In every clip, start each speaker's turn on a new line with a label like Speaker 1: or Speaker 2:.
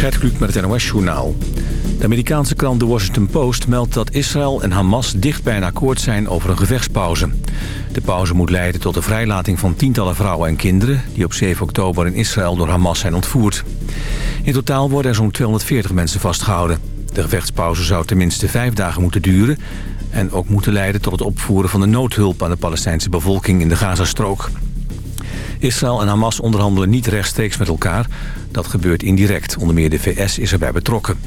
Speaker 1: Gert Kluk met het NOS-journaal. De Amerikaanse krant The Washington Post meldt dat Israël en Hamas dicht bij een akkoord zijn over een gevechtspauze. De pauze moet leiden tot de vrijlating van tientallen vrouwen en kinderen... die op 7 oktober in Israël door Hamas zijn ontvoerd. In totaal worden er zo'n 240 mensen vastgehouden. De gevechtspauze zou tenminste vijf dagen moeten duren... en ook moeten leiden tot het opvoeren van de noodhulp aan de Palestijnse bevolking in de Gazastrook. Israël en Hamas onderhandelen niet rechtstreeks met elkaar. Dat gebeurt indirect. Onder meer de VS is erbij betrokken.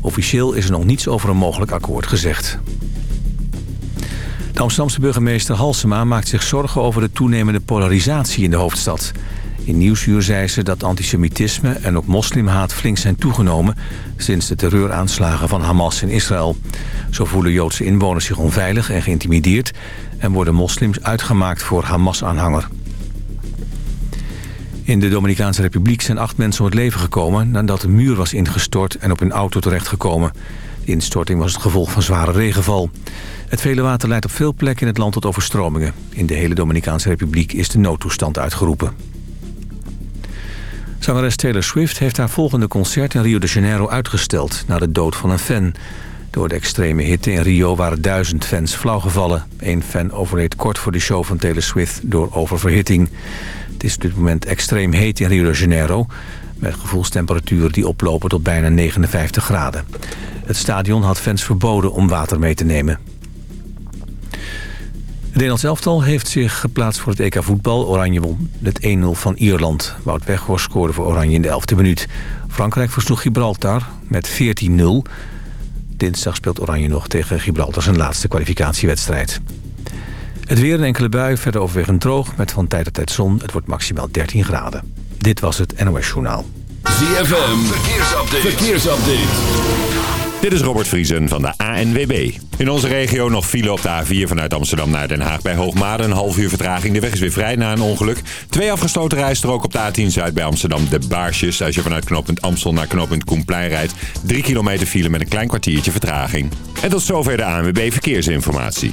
Speaker 1: Officieel is er nog niets over een mogelijk akkoord gezegd. De Amsterdamse burgemeester Halsema maakt zich zorgen over de toenemende polarisatie in de hoofdstad. In Nieuwsuur zei ze dat antisemitisme en ook moslimhaat flink zijn toegenomen... sinds de terreuraanslagen van Hamas in Israël. Zo voelen Joodse inwoners zich onveilig en geïntimideerd... en worden moslims uitgemaakt voor Hamas-aanhanger. In de Dominicaanse Republiek zijn acht mensen om het leven gekomen... nadat een muur was ingestort en op een auto terechtgekomen. De instorting was het gevolg van zware regenval. Het vele water leidt op veel plekken in het land tot overstromingen. In de hele Dominicaanse Republiek is de noodtoestand uitgeroepen. Zangeres Taylor Swift heeft haar volgende concert in Rio de Janeiro uitgesteld... na de dood van een fan. Door de extreme hitte in Rio waren duizend fans flauwgevallen. Eén fan overleed kort voor de show van Taylor Swift door oververhitting. Het is op dit moment extreem heet in Rio de Janeiro... met gevoelstemperaturen die oplopen tot bijna 59 graden. Het stadion had fans verboden om water mee te nemen. Het Nederlands elftal heeft zich geplaatst voor het EK voetbal. Oranje won met 1-0 van Ierland. Wout Weghorst scoorde voor Oranje in de 11e minuut. Frankrijk versloeg Gibraltar met 14-0. Dinsdag speelt Oranje nog tegen Gibraltar zijn laatste kwalificatiewedstrijd. Het weer een enkele bui, verder overwegend droog... met van tijd tot tijd zon. Het wordt maximaal 13 graden. Dit was het NOS Journaal.
Speaker 2: ZFM, verkeersupdate. verkeersupdate.
Speaker 3: Dit is Robert Vriesen van de ANWB. In onze regio nog file op de A4 vanuit Amsterdam naar Den Haag bij Hoogmade. Een half uur vertraging. De weg is weer vrij na een ongeluk. Twee afgesloten rijstroken op de A10 Zuid bij Amsterdam. De Baarsjes. Als je vanuit knooppunt Amstel naar knooppunt Koenplein rijdt. Drie kilometer file met een klein kwartiertje vertraging. En tot zover de ANWB Verkeersinformatie.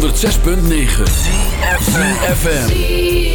Speaker 4: 106.9 CFFM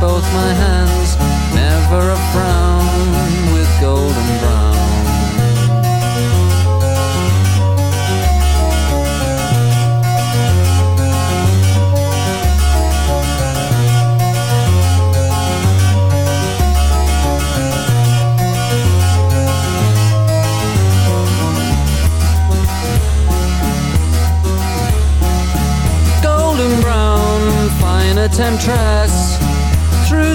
Speaker 5: both my hands, never a frown with golden brown. golden brown, fine temptress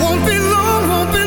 Speaker 6: Won't
Speaker 7: be long, won't be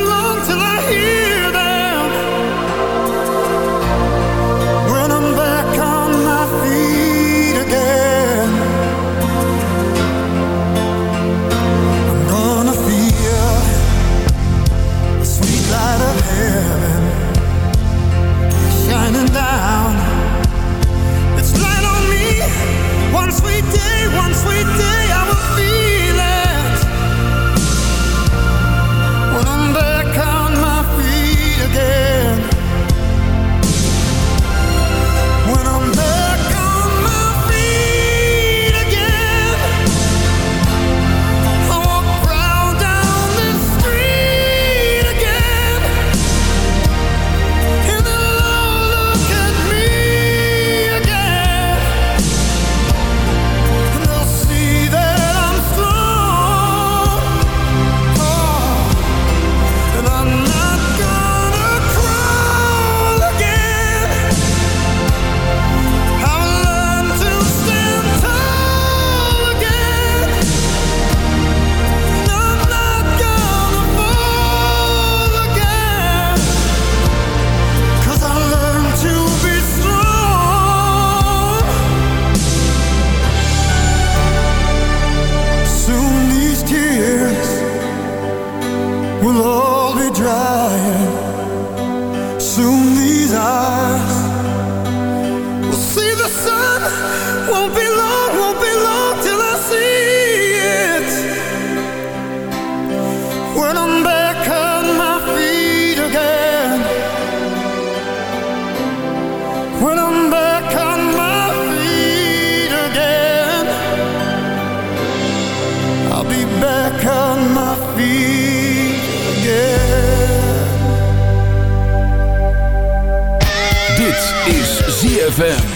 Speaker 4: is ZFM.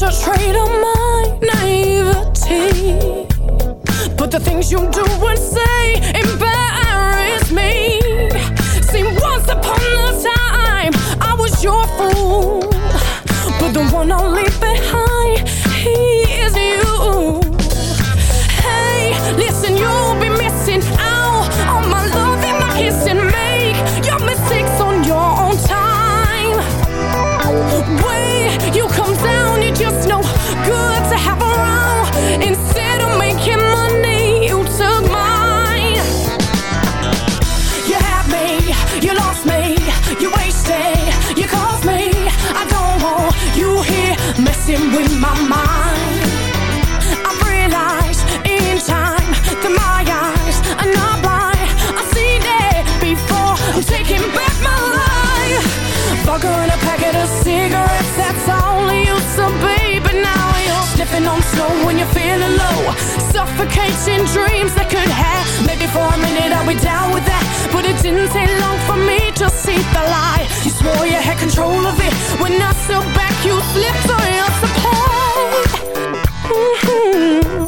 Speaker 8: not to trade on my naivety. But the things you do and say embarrass me. See, once upon a time, I was your fool. But the one I'll leave behind slow Suffocating dreams that could have Maybe for a minute I'll be down with that But it didn't take long for me to see the lie You swore you had control of it. When I stood back you slipped on your supply.
Speaker 4: mm -hmm.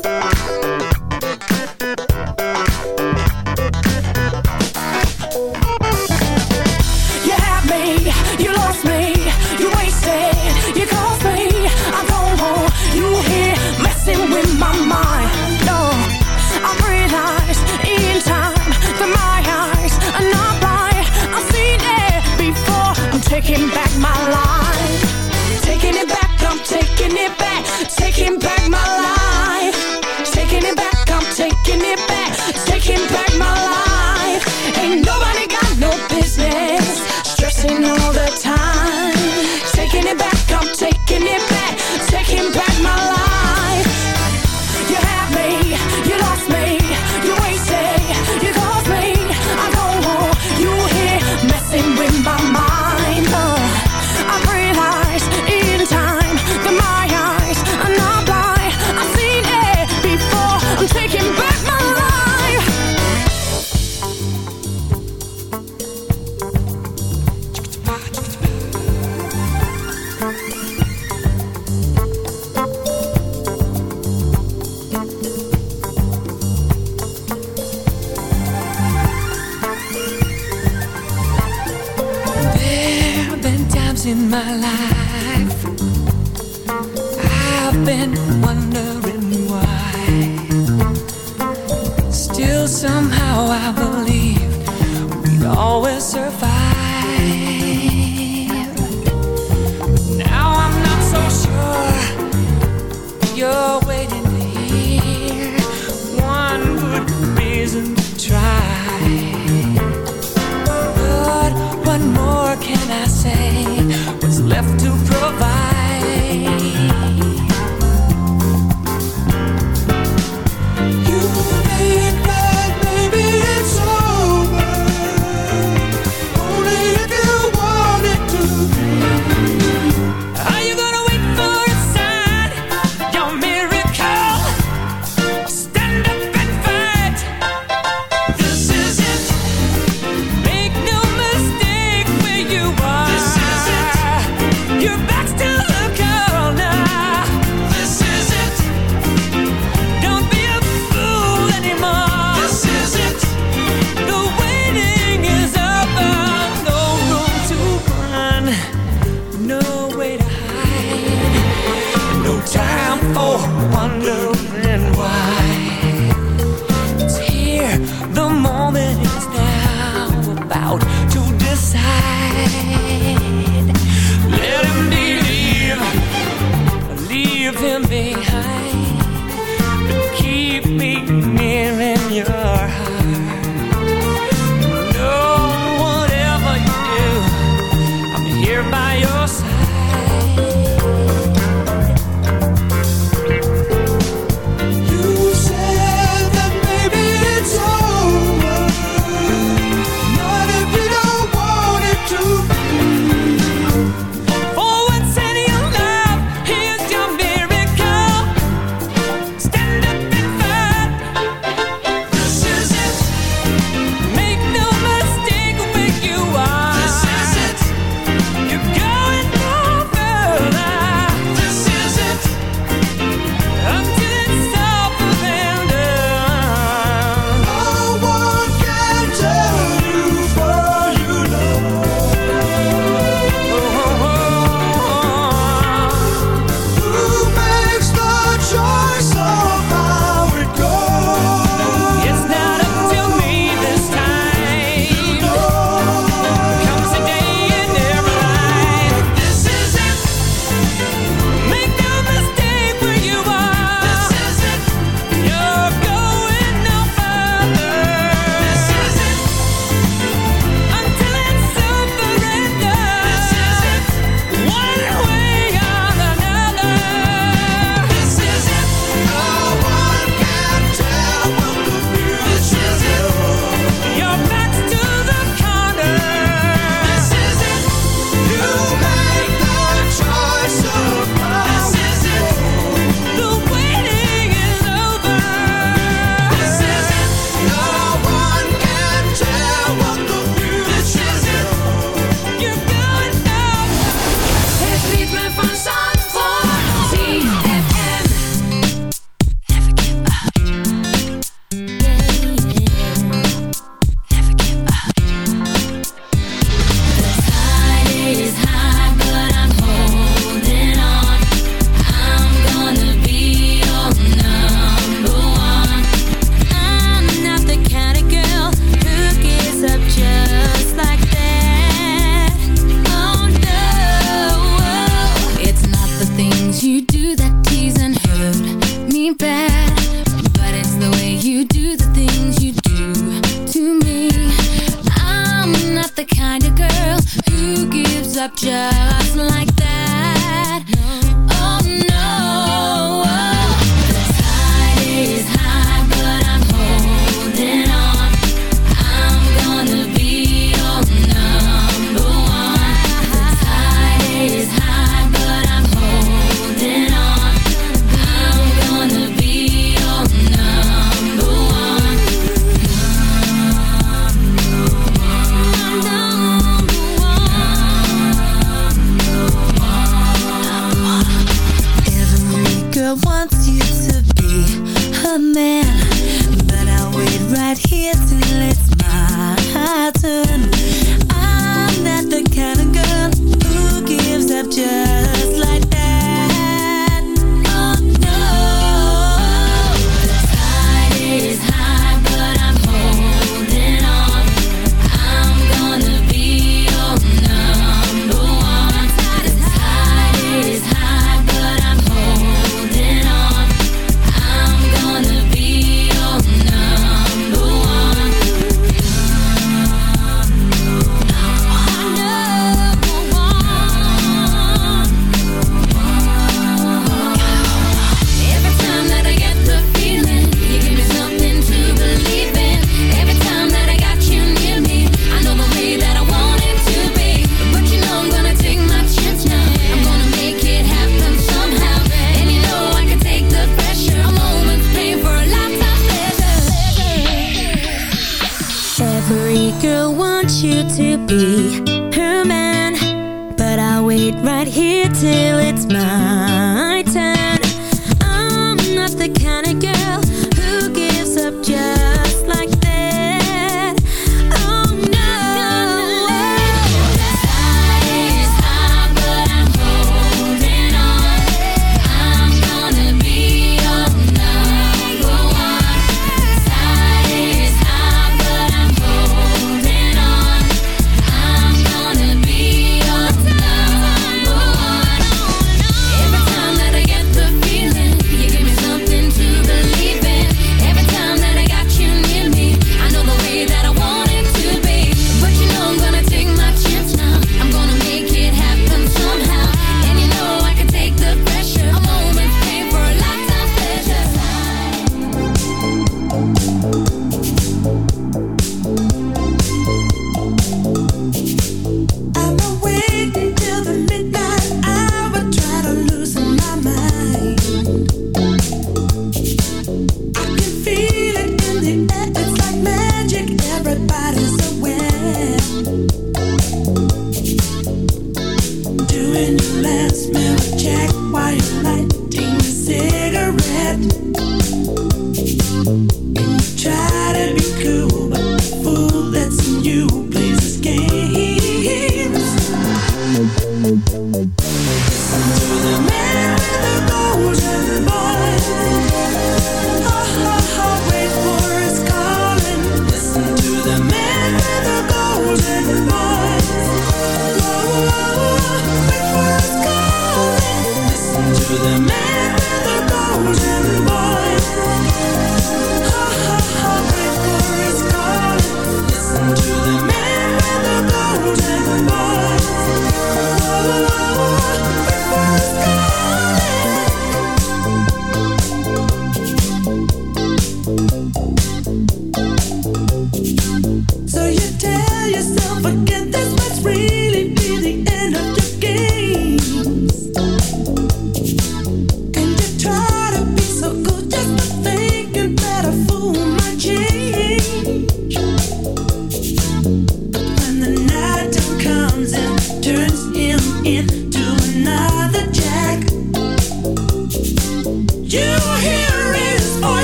Speaker 4: a
Speaker 6: man.